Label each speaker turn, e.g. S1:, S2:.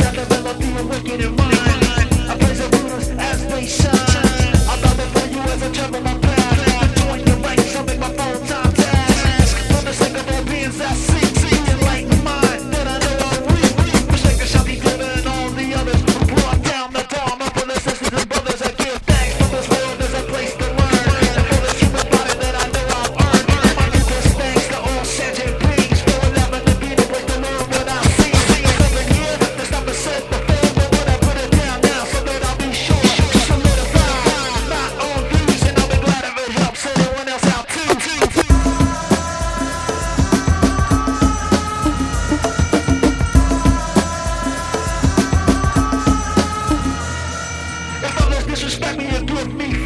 S1: I developed through the Buddhas as they shine. I you as a gentleman. disrespect me and put me